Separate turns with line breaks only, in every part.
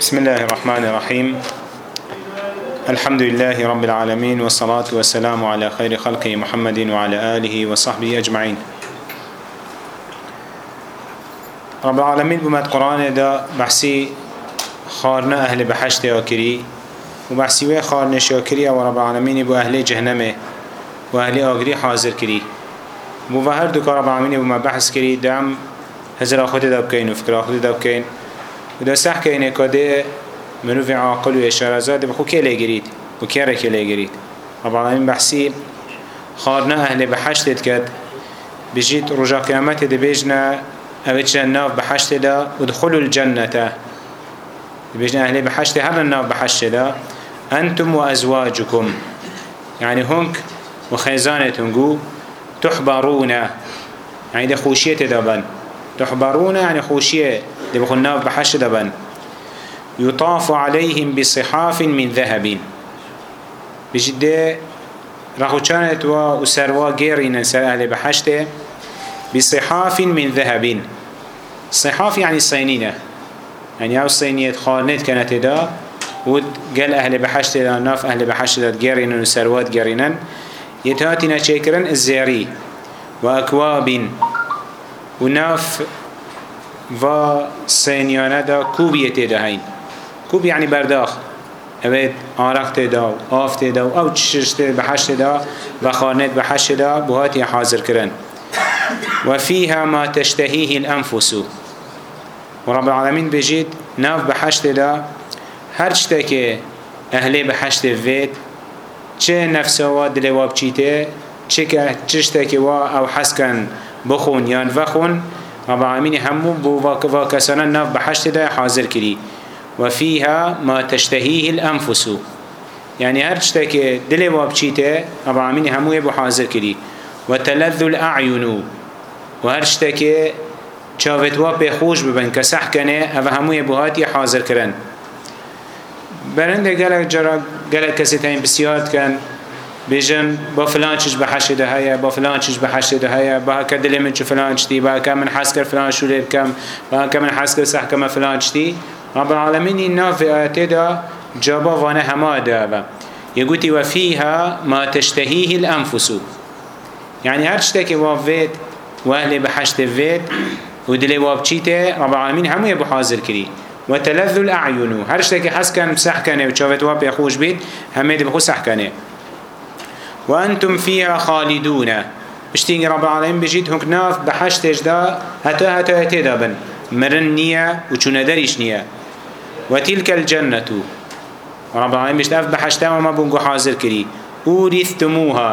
بسم الله الرحمن الرحيم الحمد لله رب العالمين والصلاة والسلام على خير خلقه محمد وعلى آله وصحبه أجمعين رب العالمين بمات قرآن دا بحسي خارنا أهل بحشت وكري وبحسي وي خارنا شوكري ورب العالمين بو أهل جهنمه وأهل آقري حاضر كري بو هر دوكا رب العالمين بما بحث كري دعم هزر أخوتي دابكين وفكر أخوتي دابكين ده صح كاينه كده منو في عاقل وإشارة زاد بخو كي ليجريد وكيرا كي ليجريد رب العالمين بحسي خارنا أهل بحشتت كد بجيت رجا قيامته ده بيجنا أبتشنا الناف بحشت ده ودخلوا الجنة بيجنا أهل بحشت هر الناف بحشت ده أنتم وأزواجكم يعني هنك وخيزانتهم جو تحبرون يعني ده خوشية دبن تحبرون يعني خوشية دي بخون ناف بحش دبن يطاف عليهم بصحاف من ذهب بجد راحو كانت وأسروا غيرين سر أهل بحشته بصحاف من ذهب صحاف يعني صينينة يعني أو صينية خارنت كانت دا ود قال أهل بحشت دا ناف أهل بحشت دا جارين وسروات جارين يتهاتنا شاكرا الزيري وأكواب وناف و سینیانه دا کوبیه تیده هین کوب یعنی برداخ اوید آرق تیده و آف تیده و او چشش تیده به حش تیده و خانت به حش تیده بهاتی حاضر کرن و فیها ما تشتهیه الانفسو و رب العالمین بجید ناف به حش تیده هر چیده که اهلی به حش تیده چه نفسوا دلوا بچیته چه چشته که وا او حسکن بخون یان وخون رب العالمين همو بوفاكفا كسانا ناف بحشت دا حاضر كري وفيها ما تشتهيه الأنفس يعني هر تشتكي دلي وابشيته رب العالمين همو يبو حاضر كري وتلذ الأعين وهر تشتكي چاوت وا به خوش ببن کسح کنه او هموی بهاتی حاضر کرن برند گلک جرا گلک کسی تاین بسیار کن بيجن بفلان چش به حشد دهایا با فلان چش به حشد دهایا با که دل من چه فلان چتی با که من حس کر فلان شو لب کم با که من حس کر صح کم فلان چتی رب العالمین این نافع آیت دا جابا وانه همه دا و یگوتی و فیها ما تشتهیه الانفس یعنی هر چتکی وافید و اهل به حشد وید و دل واب چیته رب العالمین همه به حاضر کری و تلذ الاعین هر چتکی حس کن صح کنه و چاوت واب خوش بید همه دل خو صح کنه وأنتم فيها خالدون بشتيني رب العالمين بجيت هنك ناف بحشتش دا هتا هتا هتا بن مرن نية وچون دريش نية وتلك الجنة رب العالمين بجيت أف بحشتا وما بنقو حاضر كري أورثتموها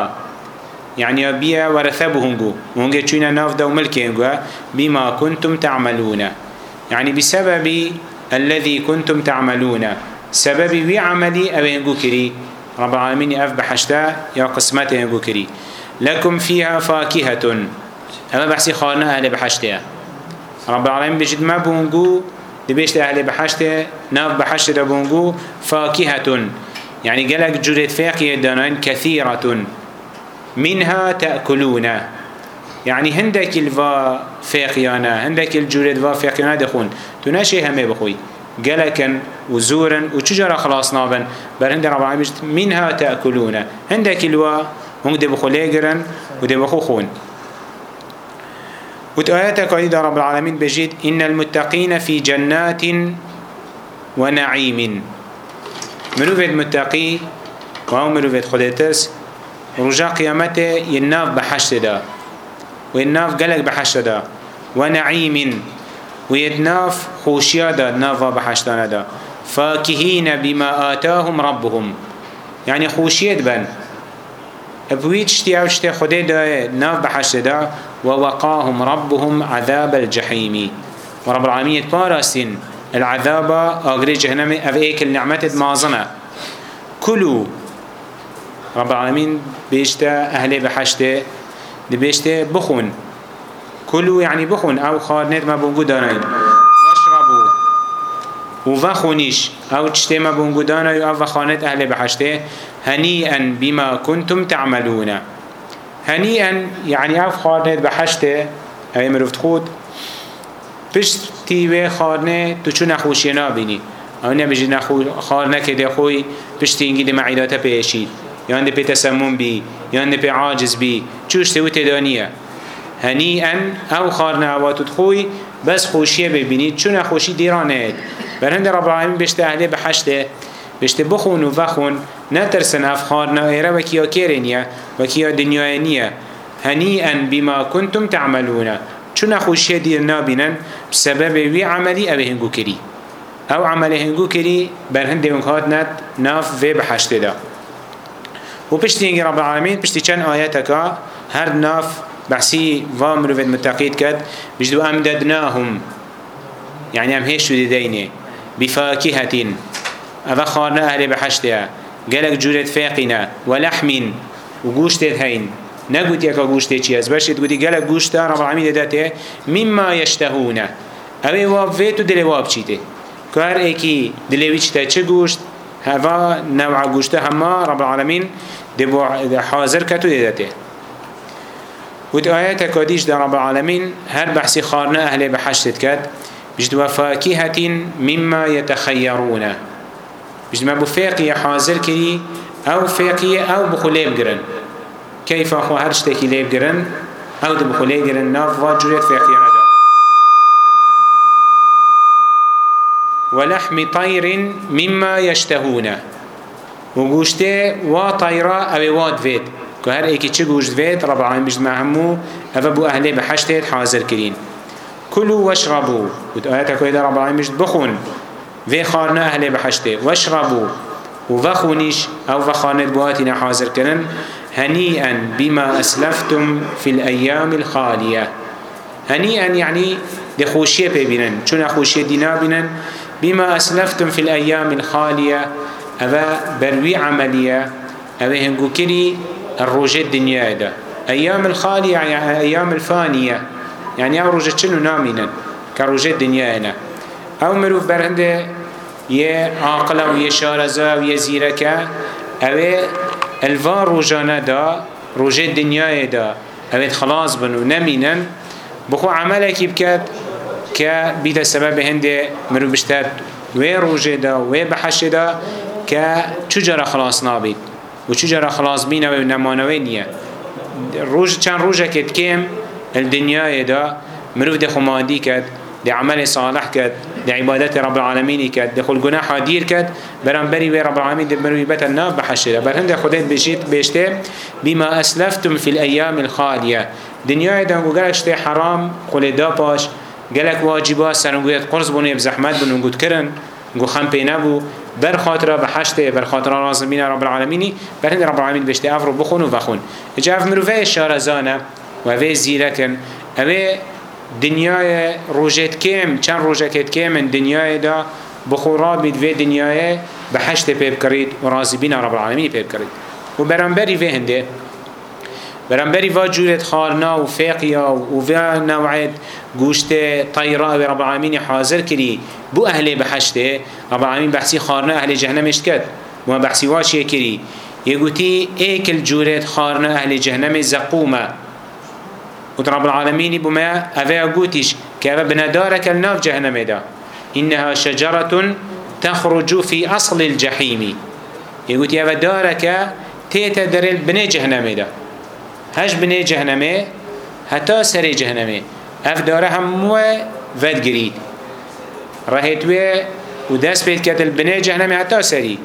يعني بيا ورثبهنجو وهنجي چون ناف دا وملكينجو بما كنتم تعملون يعني بسبب الذي كنتم تعملون سبب وعملي أوينجو كري رب العالمين أف بحشتا يا قسمته يقول كري لكم فيها فاكهة أما بحسي خالنا أهل بحشتا رب العالمين بجد ما بونجو دبيشت أهل بحشتا ناف بحشتا بونجو فاكهة يعني قالك جريت فاقية دانان كثيرة منها تأكلون يعني هندك الفا فاقيانا هندك الجريت فاقيانا دخون تناشي همي بخوي جلكن وزورن وشجرة خلاص نابن بل هند رب العالمين منها تأكلون هندك الوا هم دي بخليجرن ودي بخوخون وتآياتك عيد رب العالمين بجيد إن المتقين في جنات ونعيم منو بيت متقي وهو منو بيت خديتس رجاء قيامته يناف بحشت دا ويناف قلق بحشت دا ونعيم ويد ناف خوشيادا نافا بحشتاندا فاكهين بما آتاهم ربهم يعني خوشيت بن بويت شتي او شتي خده دا ناف بحشتدا ووقاهم ربهم عذاب الجحيم ورب العالمين باراسين العذاب اغري جهنم اف ايك النعمة مازنة كلوا رب العالمين بيشتا اهل بحشته دبيشته بخون كلوا يعني بخون او خارنت ما بونجو دانين واشربوا وفخونيش او تشتي ما بونجو دانين او خانت اهل بحشته هنيئا بما كنتم تعملون هنيئا يعني او خارنت بحشته اي مروفت خود پشتی و خارنه تو چون نخوشی نابینی او نبیجی نخو خارنه که دخوی پشتی اینگی دی معیدات پیشید یا اند پی تسمم بی یا اند پی عاجز بی چوشتی و تدانیه هنيئا او خارناوات تخوي بس خوشيه ببینید چون خوشی دیرانه برهند رب العالمین بشته اهلی بحشته بشته بخون و بخون نترسن افخار نایره و کیا کرنیه و کیا دنیاینیه هنیئا بما کنتم تعملونه چون خوشی دیر نابینن بسبب وی عملی او هنگو کری او عمل هنگو کری برهند اونکات نت ناف و بحشته دا و پشتی رب العالمین پشتی چند آیتکا هر ناف بحثي فام روفيد متقيد كد بجدو أمددناهم يعني أم هيشو ديديني بفاكهة أفا خارنا أهل بحشتها قالك جورة فاقنا ولحم وقوشت هين نقول يكا قوشت چيز باش تقولي قالك قوشت رب العالمين داته مما يشتهون أبي وافيتو دلواب چيته كار ايكي دلوي چيته چه قوشت هذا نوع قوشته هما رب العالمين دبو حاضر كتو داته ود آيات كاديش در رب العالمين هر بحث خارنا أهل بحشتت كد بجد وفاكهة مما يتخيرون بجد ما بفاقية حاضر كري أو فاقية أو بخليب قرن كيف أخو هرشتكي ليب قرن أو دبخليب قرن ناف واجوريت فاقية ردا ولحم طير مما يشتهون وقوشته وطيرا أو واد فيد که هر ایکی چه گوشت وید رب العالمین بجد مهمو اوه بو اهل بحشتید حاضر کرین کلو واشربو بود آیت اکوی در رب العالمین بجد بخون وی خارنا اهل بحشتید واشربو و وخونیش او وخاند بواتینا حاضر کرن هنيئا بما أسلفتم في الأيام الخالية هنيئا يعني دي خوشية بينن چون خوشية دينا بينن بما أسلفتم في الأيام الخالية أبا بروي عملية أبا هنگو كري الروجة الدنيا دا أيام الخالية يعني أيام الفانية يعني أو روجة شنو نامنا كروجة الدنيا هنا أو مروف برهنده يه عاقلة ويه شارزة ويه زيركة أو الفا روجانا دا روجة الدنيا دا أو خلاص بنو نامنا بخو عملك بكات كبيدا سبب هنده مروف بشتات ويه روجة دا ويه بحشة دا كتجرى خلاص نابد و چو جرا خلاص بینه و نمانوه نیه روز چند روزه که بکیم الدنیای دا مروف ده خمادی کد ده عمل صالح کد ده عبادت رب العالمین کد ده خل گناح دیر کد برام بری و رب العالمین ده مروی بتا ناب بحشره بر هنده خودت بشید بشته بما اسلفتم في الايام الخالیه دنیای دا گلشت حرام خل دا پاش گلک واجبا سرنگویت قرص بونه بزحمت بونه گود کرن گوخم پی نبو بر خاطر به حشت بر خاطر رازمین رب العالمینی بر هند رب العالمین بشته افرو بخون و بخون اجاف مروفه شارزانه و وی زیرکن اوه دنیای روژت کم چند روژت کم دنیای دا بخورا بید وی دنیای به حشت پیب کرید و رازبین رب العالمینی پیب کرید و برانبری وی هنده برانبري فاجورت خارنا وفاقيا وفا نوعت گوشت طيرا رب العالمين حاضر كري بو أهل بحشته رب العالمين بحثي خارنا أهل جهنم اشتكت وما بحثي واشي كري يقولي ايك الجورت خارنا أهل جهنم زقومة قلت رب العالمين بما أفا قوتش كأفا بندارك الناف جهنم دا إنها شجرة تخرج في أصل الجحيم يقولي أفا دارك تيتدرل بني جهنم دا هش بنه جهنمه حتی سر جهنمه اف داره هموه ود گرید رهتوه و دست بید کتل بنه جهنمه حتی سری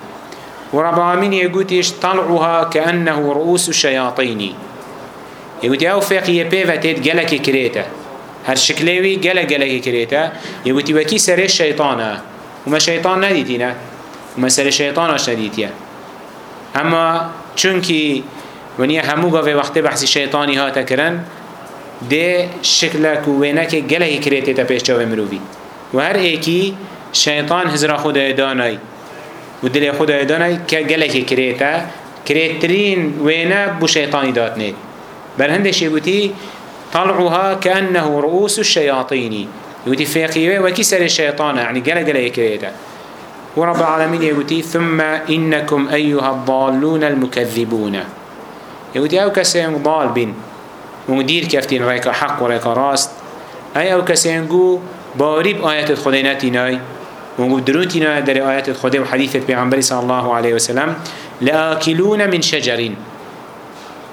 و رب العالمین یگوتیش طلعها کأنه رؤوس الشیاطینی یگوتی او فقیه پی وتید گلک کریته هر شکلیوی گلک گلک کریته یگوتی وکی سر شیطانه وما شیطان ندیتینه وما سر شیطانش ندیتیه اما چونکی ونیا هەموو گەوێ وەختێ بەحسی شەیتانی هاتەکردن دێ شکلک و وێنەکێ گەلەی کرێتێتە پێشچەوە مرۆڤی و هەر ئێکی شەیتان هزرا خودای دانای و دلێ خودای دانای کە گەلێکی کرێتە کرێتترین وێنە بۆ شەیتانی داتنێت بەر هەندێکی گوتی طلعها كأنه رؤوس الشياطين يوتي فيقيوه وكسر الشيطان يعني قال قال يكريته ورب العالمين يقول ثم إنكم أيها الضالون المكذبون يقول أو كسين ضالبين ومدير كفتين ريكا حق وريكا راست أي أو كسين جو باريب آيات خديناتي ناي ومقول دروتي ناي در آيات خدي وحديثة بيعنبري صلى الله عليه وسلم لآكلون من شجرين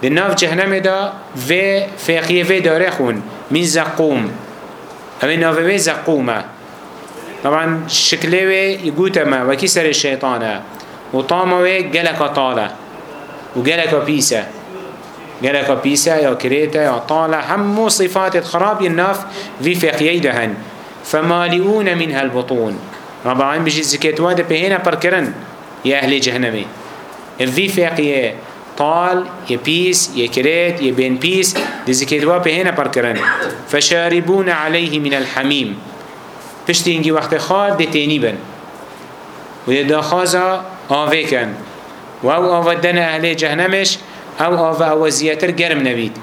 لناف جهنم دا في فيقية في دارخون من زقوم أو ناف في زقومة طبعا شكله يقوتما وكسر الشيطانة وطامه قلق طالة وقلق بيسه جلك بيسا يا كريتا يا طالع هم صفات خراب الناف في فقيه دهن فمالئون منها البطون رب العالمين بجي زكيت وادا بهنا بركرن يا أهل جهنمي في فقيه طال يا بيس يا كريت يا بين بيس دي زكيت وادا بهنا بركرن فشاربون عليه من الحميم بشتينجي وقت خار دي تينيبن وده داخازا آوه كان وهو آودن أهل جهنمش ئەو ئاوە ئەوە زیاتر گەرم نەبیت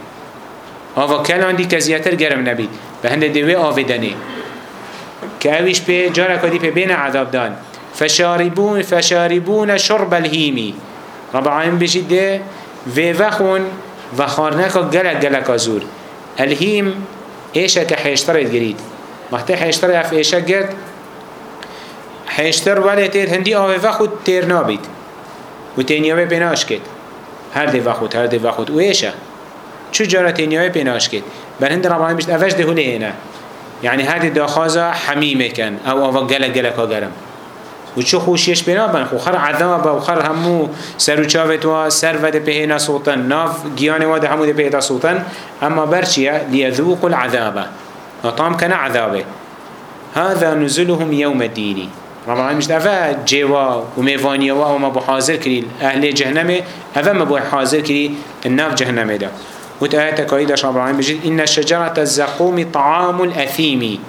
ئاوە کەلاندی کە زیاتر گەرم نەبیت بە هەندێک دەوێ ئاوێ دەنێ کە ئەویش پێ جارەکەدی پێ بێنە عذابدان فشاربون فشاربون شرب الهیمی ڕەبعایم بژی دێ وێ وەخون و خواردنەکە گەلک گەلەکە زور الهیم ئێشە کە حێشتەڕێت گریت وەختە حێشتەڕ ئەف ئێشە گرت حێشتەر وەلێ تێر هەندی ئاوێ وەخ و تێر نابیت و تێنیەوە پێ ناشکێت هر دی وقت هر دی وقت ویشه چو جارا تینیای پیناش کد بر هند ربانی بشت اوش ده هلی اینه یعنی هر دی داخازا حمیمه کن او او گلک گلک ها گرم و چو خوشیش پینا بن خو خر عدم با خر همو سر و چاوت و سر ود پینا سلطان ناف گیان و ده همو ده پیدا سلطان اما برچیه لیذوق العذابه نطام کن عذابه هذا نزلهم يوم الدين ربما مش أفا جوا وميفانيا وهم أبو حاضر كري أهل جهنم أفا ما أبو حاضر كري الناف جهنم ده وتآية كايدة شعب العالمين بجد إن شجرة الزقوم طعام الأثيم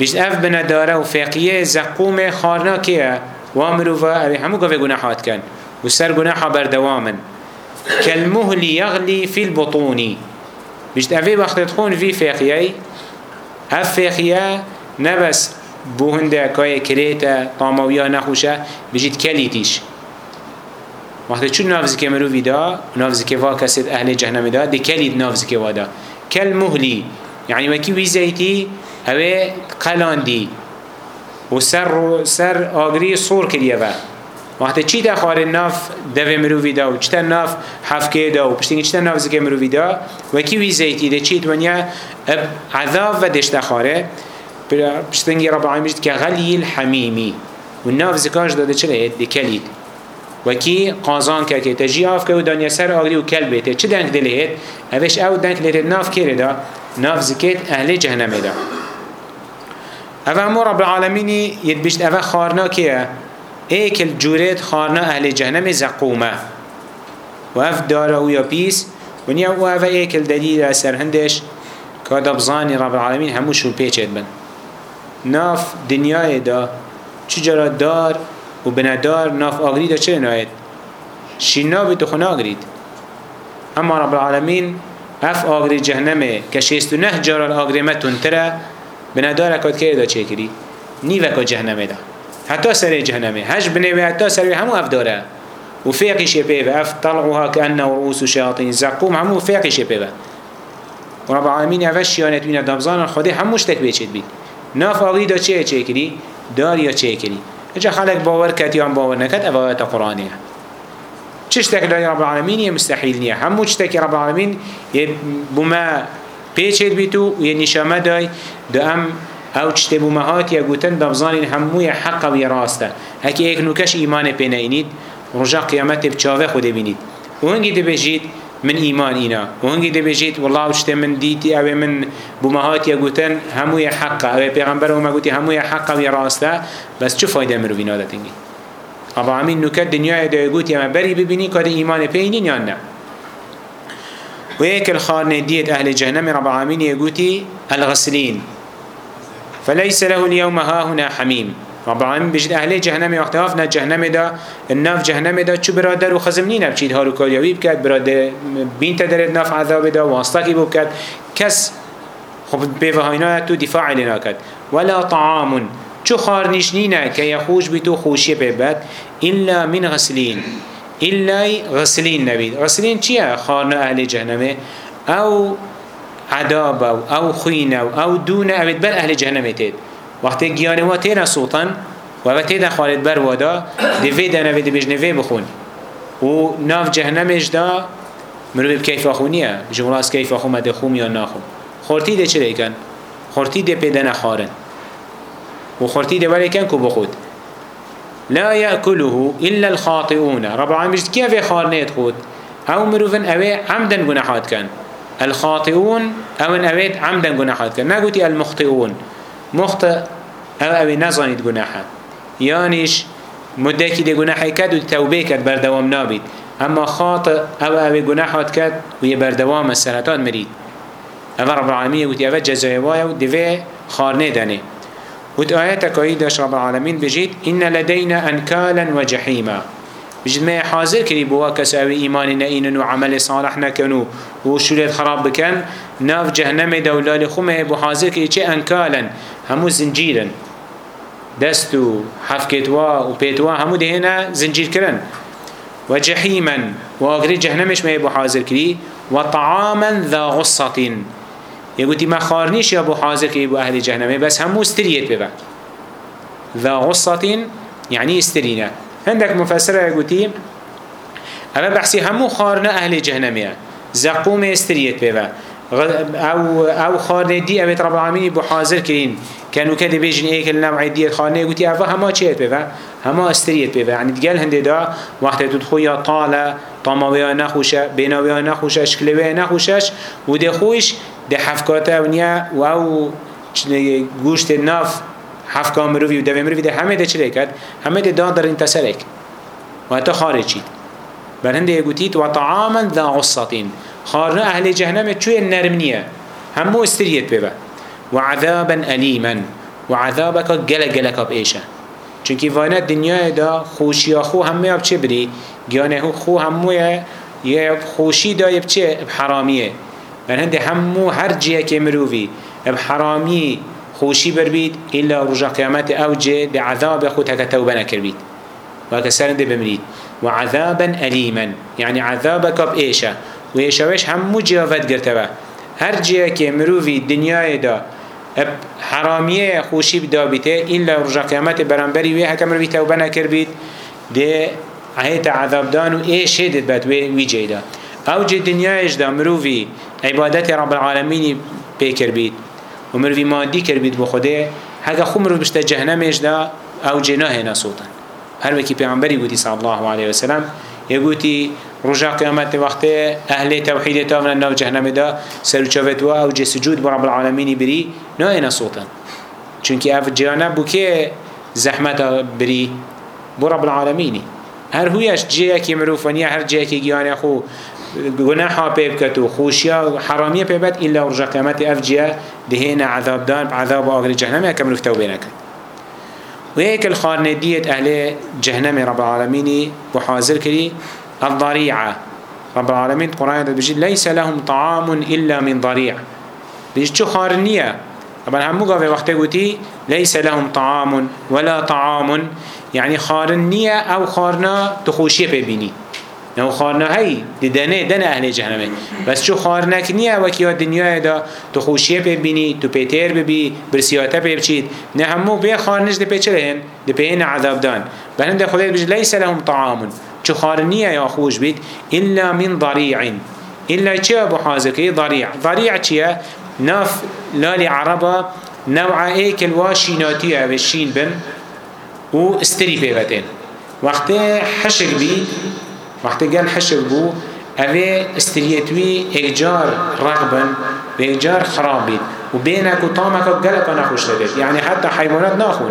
بجد أف بندارة وفاقية زقوم خارنا كيه وامروفا أبي همو قفي قناحات كان وسر قناحة بردواما كالمهل يغلي في البطون بجد أفي وقت تكون في فاقية أف فاقية نبس بو هنده کای کریتا طامویا نخوشه بجید کلیتیش وقتی چون نافز که مروی دا نافز که وا کسید اهل جهنم دا دی کلید نافز که وادا کل مهلی یعنی وکی ویزیتی اوه قلاندی و سر, سر آگری صور کریه و وقتی چی تا خوار ناف دو مروی دا و چی تا ناف حفکه دا و پشتینگی چی تا ناف زکه مروی دا وکی ویزیتی ده چی دونیا عذاب و دشت خواره بشتنجي رب العالمين جد كغلي الحميمي والناف زكاش دا دچل هيت دي كليد وكي قازان كاكي تجي آف كو دانيا سر آغري و كلبته چه دنك دل هيت اوش او دنك لته ناف كيره دا ناف زكيت اهل جهنم دا او امو رب العالمين يدبشت او خارنا كيه ايك الجوريت خارنا اهل جهنم زقومه وف داره ويا بيس ونیا و اوه ایکل دلیل سر هندش که دبزانی رب العالمین هموشون پیچه بند ناف دنیای دا چجرا دار و بنادار ناف آگری دا چه ناید شینا به تو خونه آگرید اما رب العالمین اف آگری جهنمه که شیست و نه جرال آگری متون تره بنادار اکاد که دا چه کری نیوکا جهنمه دا حتی سر جهنمه هش بنوی حتی سر همو اف داره و فيقي شبيبة أف طلعها كأنه رؤوس شياطين زقوم همو فيقي شبيبة ورب العالمين أفش شيانت بينا دمزان خده هموش تكبيشت بيه نافاضی دا چه چه کری داریا چه کری اجا خلق باور کت یا باور نکت اوایت قرآنیه چشتك لا رب العالمين يا مستحيل نيا هم چشتك رب العالمين بما بيشت بيتو ويا نشامة داي دام او چشت بما هات يا قوتن دبزانين همو يا حق ويا راستا هكي ايك نوكش ايمان بينينيد رجا قيامت بچاوه خود بينيد وهنگي دبجيد من ایمان اینا و هنگی دی بجید والله شته من دیتی او من بمهات یا گوتن هموی حق او پیغمبر او مگوتی هموی حق و راسته بس چه فایده مرو اینا دتنگی ابا امین نوکه دنیای دی گوتی ما بری ببینی کد ایمان پینین یا نه و یک الخانه دیت اهل جهنم رب العالمین یگوتی الغسلین فليس له اليوم ها هنا حميم رب العالمین بجید اهل جهنم وقتها نه جهنم دا ناف جهنم دا چو برادر و خزم نینه بچید هارو کاریاوی بکد برادر بین تدرد ناف عذاب دا واسطاکی بکد کس خب بیوهاینا تو دفاع لنا کد ولا طعام چو خارنیش نینه که یخوش بی تو خوشی پیبت الا من غسلین الا غسلین نبید غسلین چیه خارنا اهل جهنمه او عذاب او خوینه او دونه اوید بر اهل جهنمه تید وقتی گیانه و تیره سلطان و و تیده خالد بر وادا دوی دنوی دو بجنوی بخون و ناف جهنمش دا مروی بکیف آخونیه جمله از کیف آخوم دخوم یا ناخوم خورتی ده چه دیکن؟ خورتی ده پیده نخارن و خورتی ده ولی کن که بخود لا يأكله إلا الخاطئون رب العالمين بجد كيف خارنيت خود او مروفن اوه عمدا گناحات كان الخاطئون او اوه عمدا گناحات كان نقول المخطئون مخت او اوی نزانید گناحه یانیش مدکی دی گناحی کد و توبه کد بردوام نابید اما خاطئ او اوی گناحات کد و یه بردوام سرطان مرید او رب العالمین گوتی او جزای وای و دوه خارنه دنه وت آیت کایی داشت رب العالمین بجید این لدینا انکالا و جحیما بجدمه حاضر کری بوا کساوی ایمانی نینن و عمل صالح نکن و وشوریت خراب بکن ناف جهنم دولال خومه بو حاضر کری چه انکالن همو زنجیرن دست و حفکتوا و پیتوا همو دهنه زنجیر کرن و جحیما و آگری جهنمش مه بو حاضر کری و طعاما ذا غصتین یه گوتی ما خارنیش یا بو حاضر کری بو اهل جهنمه بس همو استریت ببن ذا غصتین یعنی استرینه هندك مفسره يقولي اما بحسي همو خارنا اهل جهنمية زقوم استريت بيبا او او خارنا دي امت رب العالمين بحاضر كرين كانوا كده بيجن ايك النوع دي خارنا يقولي افا هما چيت بيبا هما استريت بيبا يعني تقال هنده دا وقت تدخويا طالة طماويا نخوشة بيناويا نخوشة شكلويا نخوشش وده خوش ده حفكاته ونيا و او گوشت ناف حفکا مروی و دوی مروی ده همه ده چلی کرد همه ده داد در انتسرک و حتی خارجید بل هنده گوتید و طعاما ذا غصتین خارنه اهل جهنم چوی نرمنیه همو استریت ببه و عذابا علیما و عذابکا گل گلکا بیشه چونکی وانه دنیای دا خوشی خو همه اب چه بری گیانه خو همه یه خوشی دا یه بچه حرامیه بل هنده همو هر جیه که مروی بحرامی خوشی بربید الا رجا قیامت او جه ده عذاب خود هکا توبه نکربید و هکا سرنده بمرید و عذابا علیما یعنی عذاب کب ایشه و ایشوش همو جیافت گرتوه هر جه که مرووی دنیای دا حرامیه خوشی بدا بیته الا رجا قیامت برانبری وی هکا مروی توبه نکربید ده عهیت عذاب دان و ایش هدید بد وی جیدا او جه دنیایش دا مرووی عبادت رب العالمینی پیکر بید و مروی مادی کربید بو خوده هگه خو مروی بشته جهنمش دا او جناه نسوتن هر وکی پیغمبری گوتی صلی الله علیه وسلم یه گوتی رجا قیامت وقته اهل توحید تا من ناو جهنم دا سرچوت و او جسجود بر رب العالمین بری نه نسوتن چونکی اف جهنم بو که زحمت بری بر رب العالمینی هر هویش جیه که مروفانی هر جیه که گیانه خو گناحا پێ بکەت و خوشیا حرامیە پێبەت ئیلا ڕژە قەمەتی ئەفجیە دهێنە عذابدان عذاب ئاگری جەهنەمە کە مرفتە بێنەکە وهيك الخارنة ديت أهل جهنم رب العالمين وحاضر كري الضريعة رب العالمين القرآن بيجي ليس لهم طعام إلا من ضريع بيجي شو خارنية طبعا هم مقا في وقت قوتي ليس لهم طعام ولا طعام يعني خارنية أو خارنا تخوشية ببيني نو خارنهایی دیدنه دن اهل جهنمه بس چو خارنک نیه وکیا دنیای دا تو خوشیه پی بینی تو پیتر ببی برسیاته پی بچید نه همو بی خارنش ده پیچره هن ده پی این عذاب دان بلند ده خدای بجه لیس لهم طعامون چو خارنیه یا خوش بید الا من ضریع الا چه ابو حازکی ضریع ضریع چیه ناف لال عربا نوعه ای کلوا شیناتیه و شین بن و استری پیوتین وقتی حشق بید وقتی گل حشر بو اوه استریتوی اگجار رغبن و اگجار خراب بید و بینک و تامک گلک نخوش لگید یعنی حتی حیوانات ناخون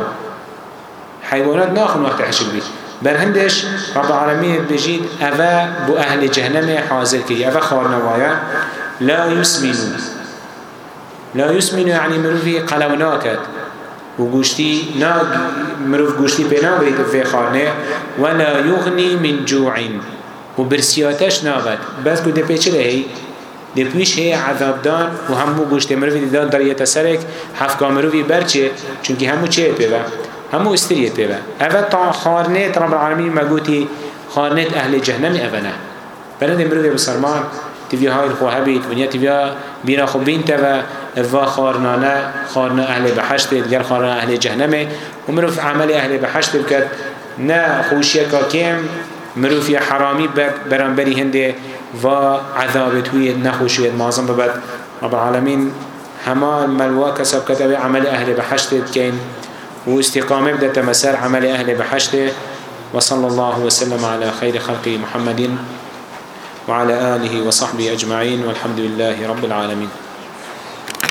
حیوانات ناخون وقتی حشر بید بر هندش رب العالمین بجید اوه بو اهل جهنم حاضر کی اوه خارنوایا لا يسمنون لا يسمنون يعني مروفی قلو ناکد و گوشتی نا مروف گوشتی پینا برید و فی خانه ولا یغنی من جوعین و برسیاتش نابد بس کو دپیچ لهی دپیش هی عذاب دان و همو گوشت مروی دیدان در یه تسرک هفت کامروی برچه چونکه همو چه پیوه همو استریه پیوه اوه تا خارنیت رب العالمین مگوتی خارنیت اهل جهنم اوه بلد مروی بسرمان تیوی های خواه بید ونیا تیوی بینا خوب بین توا و خارنانه خارن اهل بحشت دیگر خارن اهل جهنمه و مروف عمل اهل بحشت بکد نه خوشیه که کم مروف یا حرامی برانبری هنده و عذابت وی نخوشید مازم ببد رب العالمین هما ملوا کسب کتب عمل اهل بحشت کین و استقامه بدت مسار عمل اهل بحشت وصلى الله وسلم على خير خلقه محمد وعلى آله وصحبه أجمعين والحمد لله رب العالمين